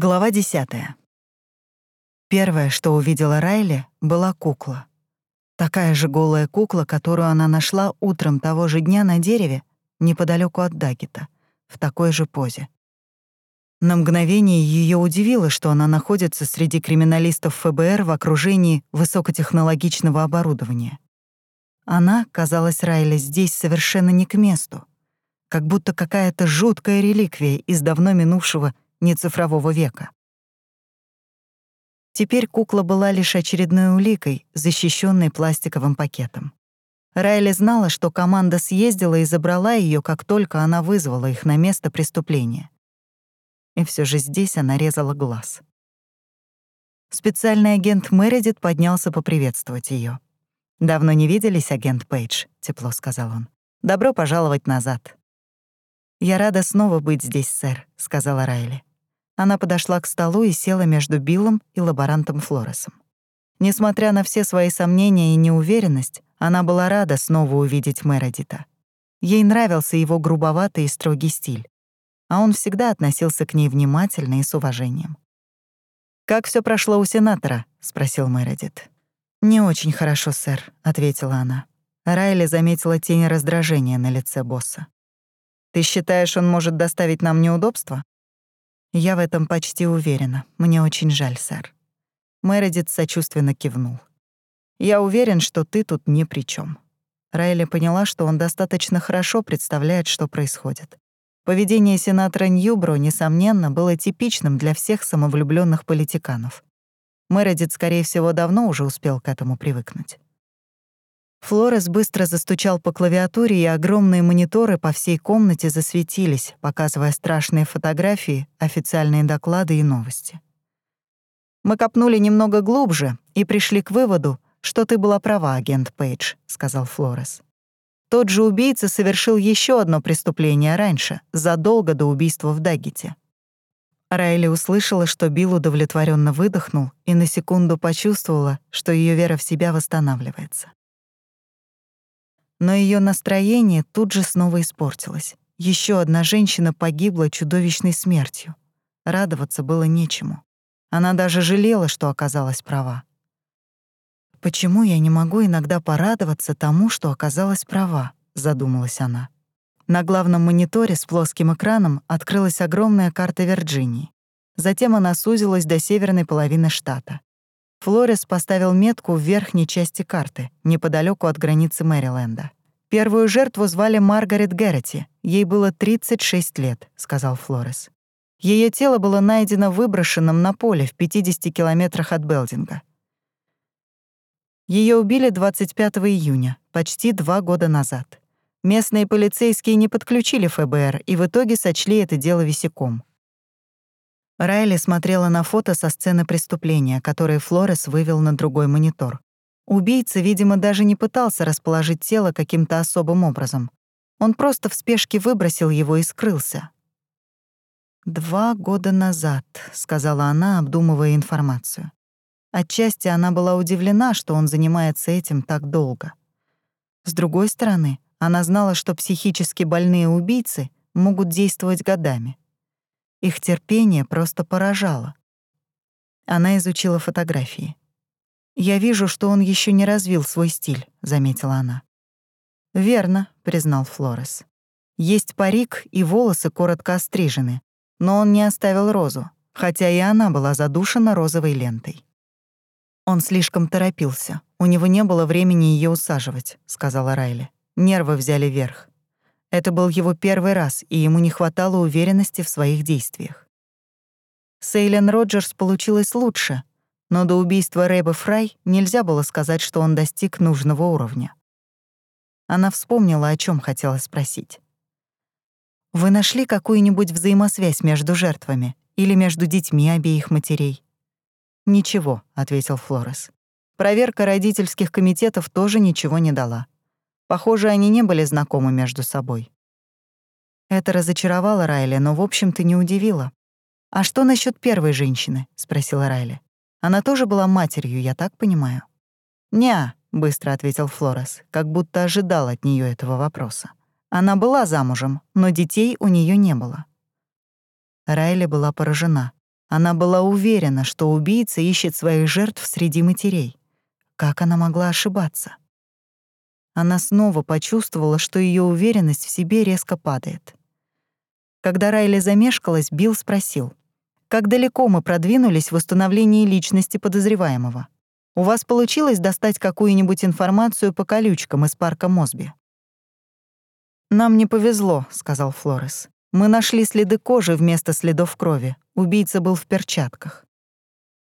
Глава 10. Первое, что увидела Райли, была кукла. Такая же голая кукла, которую она нашла утром того же дня на дереве, неподалеку от Дагита, в такой же позе. На мгновение ее удивило, что она находится среди криминалистов ФБР в окружении высокотехнологичного оборудования. Она, казалась Райли, здесь совершенно не к месту, как будто какая-то жуткая реликвия из давно минувшего не цифрового века. Теперь кукла была лишь очередной уликой, защищенной пластиковым пакетом. Райли знала, что команда съездила и забрала ее, как только она вызвала их на место преступления. И все же здесь она резала глаз. Специальный агент Мередит поднялся поприветствовать ее. «Давно не виделись, агент Пейдж», — тепло сказал он. «Добро пожаловать назад». «Я рада снова быть здесь, сэр», — сказала Райли. Она подошла к столу и села между Биллом и лаборантом Флоресом. Несмотря на все свои сомнения и неуверенность, она была рада снова увидеть Мередита. Ей нравился его грубоватый и строгий стиль, а он всегда относился к ней внимательно и с уважением. «Как все прошло у сенатора?» — спросил Мередит. «Не очень хорошо, сэр», — ответила она. Райли заметила тень раздражения на лице босса. «Ты считаешь, он может доставить нам неудобства?» Я в этом почти уверена. Мне очень жаль, сэр. Мередит сочувственно кивнул. Я уверен, что ты тут ни при чем. Райли поняла, что он достаточно хорошо представляет, что происходит. Поведение сенатора Ньюбро, несомненно, было типичным для всех самовлюбленных политиканов. Мередит, скорее всего, давно уже успел к этому привыкнуть. Флорес быстро застучал по клавиатуре, и огромные мониторы по всей комнате засветились, показывая страшные фотографии, официальные доклады и новости. «Мы копнули немного глубже и пришли к выводу, что ты была права, агент Пейдж», — сказал Флорес. Тот же убийца совершил еще одно преступление раньше, задолго до убийства в Даггете. Райли услышала, что Билл удовлетворенно выдохнул и на секунду почувствовала, что ее вера в себя восстанавливается. Но ее настроение тут же снова испортилось. Еще одна женщина погибла чудовищной смертью. Радоваться было нечему. Она даже жалела, что оказалась права. «Почему я не могу иногда порадоваться тому, что оказалась права?» — задумалась она. На главном мониторе с плоским экраном открылась огромная карта Вирджинии. Затем она сузилась до северной половины штата. Флорес поставил метку в верхней части карты, неподалеку от границы Мэриленда. «Первую жертву звали Маргарет Геррити. Ей было 36 лет», — сказал Флорес. Ее тело было найдено выброшенным на поле в 50 километрах от Белдинга. Ее убили 25 июня, почти два года назад. Местные полицейские не подключили ФБР и в итоге сочли это дело висяком. Райли смотрела на фото со сцены преступления, которое Флорес вывел на другой монитор. Убийца, видимо, даже не пытался расположить тело каким-то особым образом. Он просто в спешке выбросил его и скрылся. «Два года назад», — сказала она, обдумывая информацию. Отчасти она была удивлена, что он занимается этим так долго. С другой стороны, она знала, что психически больные убийцы могут действовать годами. Их терпение просто поражало. Она изучила фотографии. «Я вижу, что он еще не развил свой стиль», — заметила она. «Верно», — признал Флорес. «Есть парик и волосы коротко острижены, но он не оставил розу, хотя и она была задушена розовой лентой». «Он слишком торопился. У него не было времени ее усаживать», — сказала Райли. Нервы взяли верх. Это был его первый раз, и ему не хватало уверенности в своих действиях. С Эйлен Роджерс получилось лучше, но до убийства Рэба Фрай нельзя было сказать, что он достиг нужного уровня. Она вспомнила, о чем хотела спросить. «Вы нашли какую-нибудь взаимосвязь между жертвами или между детьми обеих матерей?» «Ничего», — ответил Флорес. «Проверка родительских комитетов тоже ничего не дала. Похоже, они не были знакомы между собой. Это разочаровало Райли, но, в общем-то, не удивило. «А что насчет первой женщины?» — спросила Райли. «Она тоже была матерью, я так понимаю?» «Не», — быстро ответил Флорес, как будто ожидал от нее этого вопроса. «Она была замужем, но детей у нее не было». Райли была поражена. Она была уверена, что убийца ищет своих жертв среди матерей. Как она могла ошибаться? Она снова почувствовала, что ее уверенность в себе резко падает. Когда Райли замешкалась, Билл спросил, «Как далеко мы продвинулись в установлении личности подозреваемого? У вас получилось достать какую-нибудь информацию по колючкам из парка Мосби?» «Нам не повезло», — сказал Флорес. «Мы нашли следы кожи вместо следов крови. Убийца был в перчатках.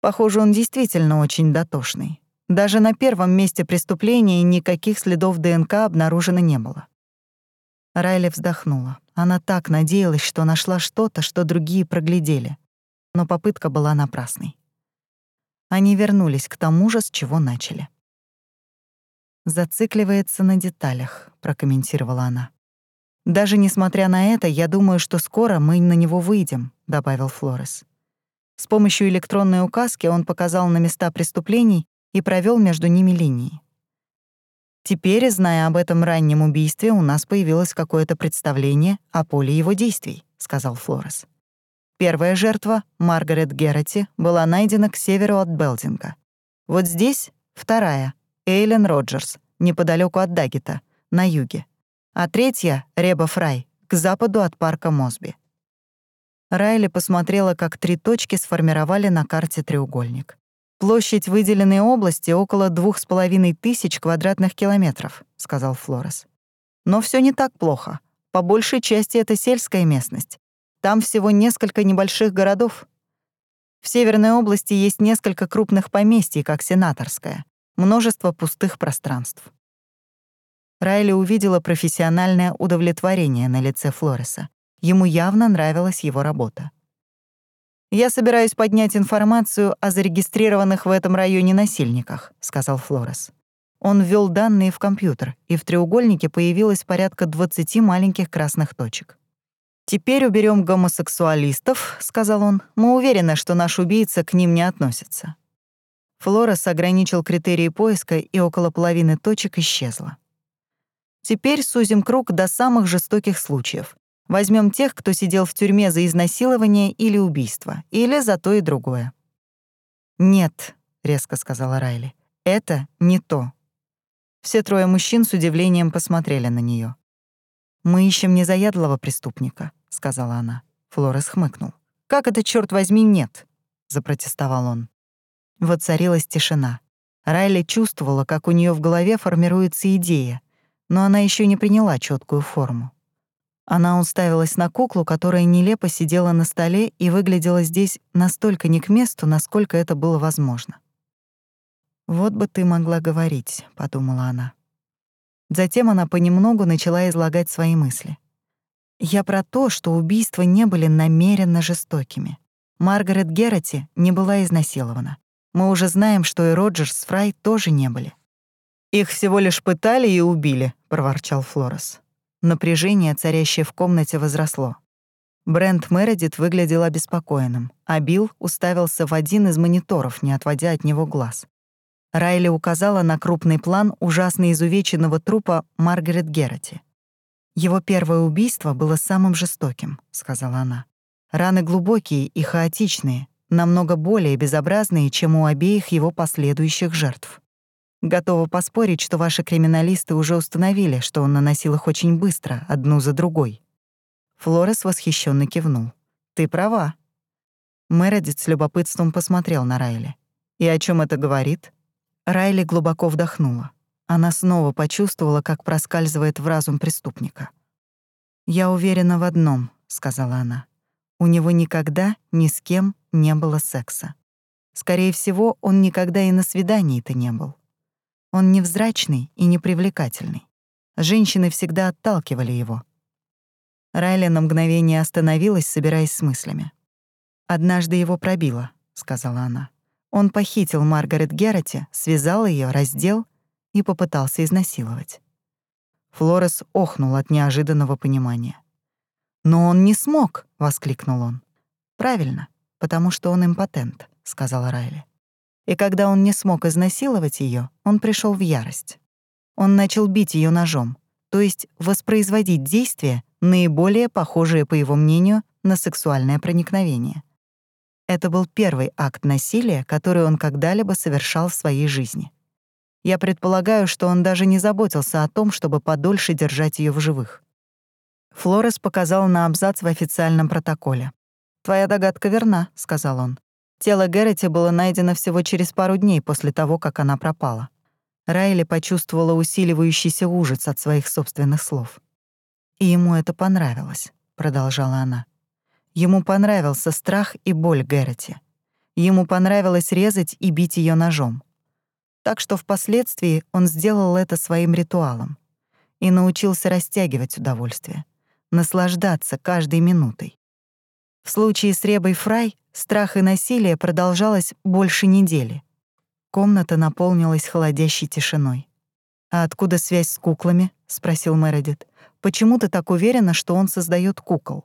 Похоже, он действительно очень дотошный. Даже на первом месте преступления никаких следов ДНК обнаружено не было. Райли вздохнула. Она так надеялась, что нашла что-то, что другие проглядели. Но попытка была напрасной. Они вернулись к тому же, с чего начали. «Зацикливается на деталях», — прокомментировала она. «Даже несмотря на это, я думаю, что скоро мы на него выйдем», — добавил Флорес. С помощью электронной указки он показал на места преступлений и провел между ними линии. Теперь, зная об этом раннем убийстве, у нас появилось какое-то представление о поле его действий, сказал Флорес. Первая жертва, Маргарет Герроти, была найдена к северу от Белдинга. Вот здесь вторая, Эйлен Роджерс, неподалеку от Даггета, на юге. А третья, Реба Фрай, к западу от парка Мосби. Райли посмотрела, как три точки сформировали на карте треугольник. «Площадь выделенной области около двух с половиной тысяч квадратных километров», — сказал Флорес. «Но все не так плохо. По большей части это сельская местность. Там всего несколько небольших городов. В Северной области есть несколько крупных поместий, как Сенаторская, множество пустых пространств». Райли увидела профессиональное удовлетворение на лице Флореса. Ему явно нравилась его работа. «Я собираюсь поднять информацию о зарегистрированных в этом районе насильниках», — сказал Флорес. Он ввел данные в компьютер, и в треугольнике появилось порядка 20 маленьких красных точек. «Теперь уберем гомосексуалистов», — сказал он. «Мы уверены, что наш убийца к ним не относится». Флорес ограничил критерии поиска, и около половины точек исчезло. Теперь сузим круг до самых жестоких случаев, Возьмем тех, кто сидел в тюрьме за изнасилование или убийство, или за то и другое. «Нет», — резко сказала Райли, — «это не то». Все трое мужчин с удивлением посмотрели на нее. «Мы ищем незаядлого преступника», — сказала она. Флорес хмыкнул. «Как это, черт возьми, нет?» — запротестовал он. Воцарилась тишина. Райли чувствовала, как у нее в голове формируется идея, но она еще не приняла четкую форму. Она уставилась на куклу, которая нелепо сидела на столе и выглядела здесь настолько не к месту, насколько это было возможно. «Вот бы ты могла говорить», — подумала она. Затем она понемногу начала излагать свои мысли. «Я про то, что убийства не были намеренно жестокими. Маргарет Герроти не была изнасилована. Мы уже знаем, что и Роджерс Фрай тоже не были». «Их всего лишь пытали и убили», — проворчал Флорес. Напряжение, царящее в комнате, возросло. Брент Мередит выглядел обеспокоенным, а Билл уставился в один из мониторов, не отводя от него глаз. Райли указала на крупный план ужасно изувеченного трупа Маргарет Герроти. «Его первое убийство было самым жестоким», — сказала она. «Раны глубокие и хаотичные, намного более безобразные, чем у обеих его последующих жертв». Готова поспорить, что ваши криминалисты уже установили, что он наносил их очень быстро, одну за другой. Флорес восхищенно кивнул. Ты права. Мередит с любопытством посмотрел на Райли. И о чем это говорит? Райли глубоко вдохнула. Она снова почувствовала, как проскальзывает в разум преступника. «Я уверена в одном», — сказала она. «У него никогда ни с кем не было секса. Скорее всего, он никогда и на свидании-то не был. Он невзрачный и непривлекательный. Женщины всегда отталкивали его. Райли на мгновение остановилась, собираясь с мыслями. «Однажды его пробило», — сказала она. Он похитил Маргарет Герроти, связал ее, раздел и попытался изнасиловать. Флорес охнул от неожиданного понимания. «Но он не смог!» — воскликнул он. «Правильно, потому что он импотент», — сказала Райли. И когда он не смог изнасиловать ее, он пришел в ярость. Он начал бить ее ножом, то есть воспроизводить действия, наиболее похожие, по его мнению, на сексуальное проникновение. Это был первый акт насилия, который он когда-либо совершал в своей жизни. Я предполагаю, что он даже не заботился о том, чтобы подольше держать ее в живых. Флорес показал на абзац в официальном протоколе. «Твоя догадка верна», — сказал он. Тело Гэрроти было найдено всего через пару дней после того, как она пропала. Райли почувствовала усиливающийся ужас от своих собственных слов. «И ему это понравилось», — продолжала она. Ему понравился страх и боль Гэрроти. Ему понравилось резать и бить ее ножом. Так что впоследствии он сделал это своим ритуалом и научился растягивать удовольствие, наслаждаться каждой минутой. В случае с Ребой Фрай страх и насилие продолжалось больше недели. Комната наполнилась холодящей тишиной. «А откуда связь с куклами?» — спросил Мередит. «Почему ты так уверена, что он создает кукол?»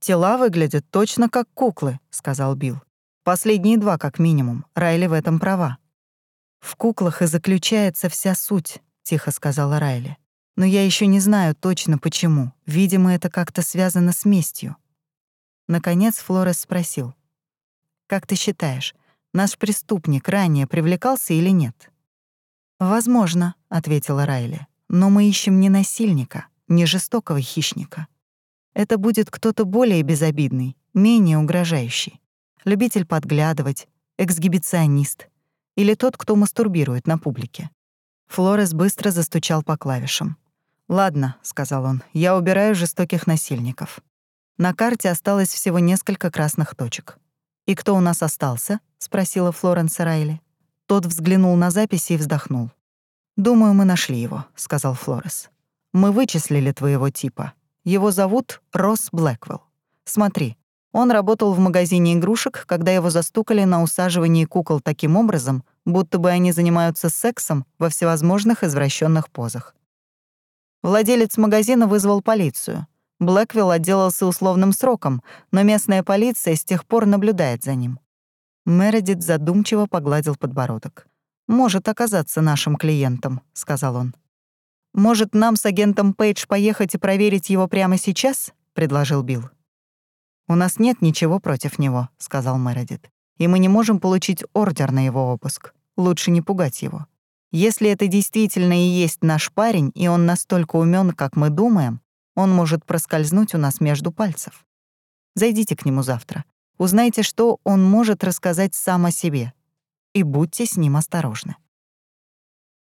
«Тела выглядят точно как куклы», — сказал Билл. «Последние два, как минимум. Райли в этом права». «В куклах и заключается вся суть», — тихо сказала Райли. «Но я еще не знаю точно почему. Видимо, это как-то связано с местью». Наконец Флорес спросил. «Как ты считаешь, наш преступник ранее привлекался или нет?» «Возможно», — ответила Райли. «Но мы ищем не насильника, не жестокого хищника. Это будет кто-то более безобидный, менее угрожающий. Любитель подглядывать, эксгибиционист, или тот, кто мастурбирует на публике. Флорес быстро застучал по клавишам. «Ладно», — сказал он, — «я убираю жестоких насильников». На карте осталось всего несколько красных точек. «И кто у нас остался?» — спросила Флоренс Райли. Тот взглянул на записи и вздохнул. «Думаю, мы нашли его», — сказал Флорес. «Мы вычислили твоего типа. Его зовут Росс Блэквелл. Смотри, он работал в магазине игрушек, когда его застукали на усаживании кукол таким образом, будто бы они занимаются сексом во всевозможных извращенных позах. Владелец магазина вызвал полицию. Блэквилл отделался условным сроком, но местная полиция с тех пор наблюдает за ним. Мередит задумчиво погладил подбородок. «Может оказаться нашим клиентом», — сказал он. «Может, нам с агентом Пейдж поехать и проверить его прямо сейчас?» — предложил Билл. «У нас нет ничего против него», — сказал Мередит. «И мы не можем получить ордер на его обыск. Лучше не пугать его. Если это действительно и есть наш парень, и он настолько умен, как мы думаем, он может проскользнуть у нас между пальцев. Зайдите к нему завтра. Узнайте, что он может рассказать сам о себе. И будьте с ним осторожны.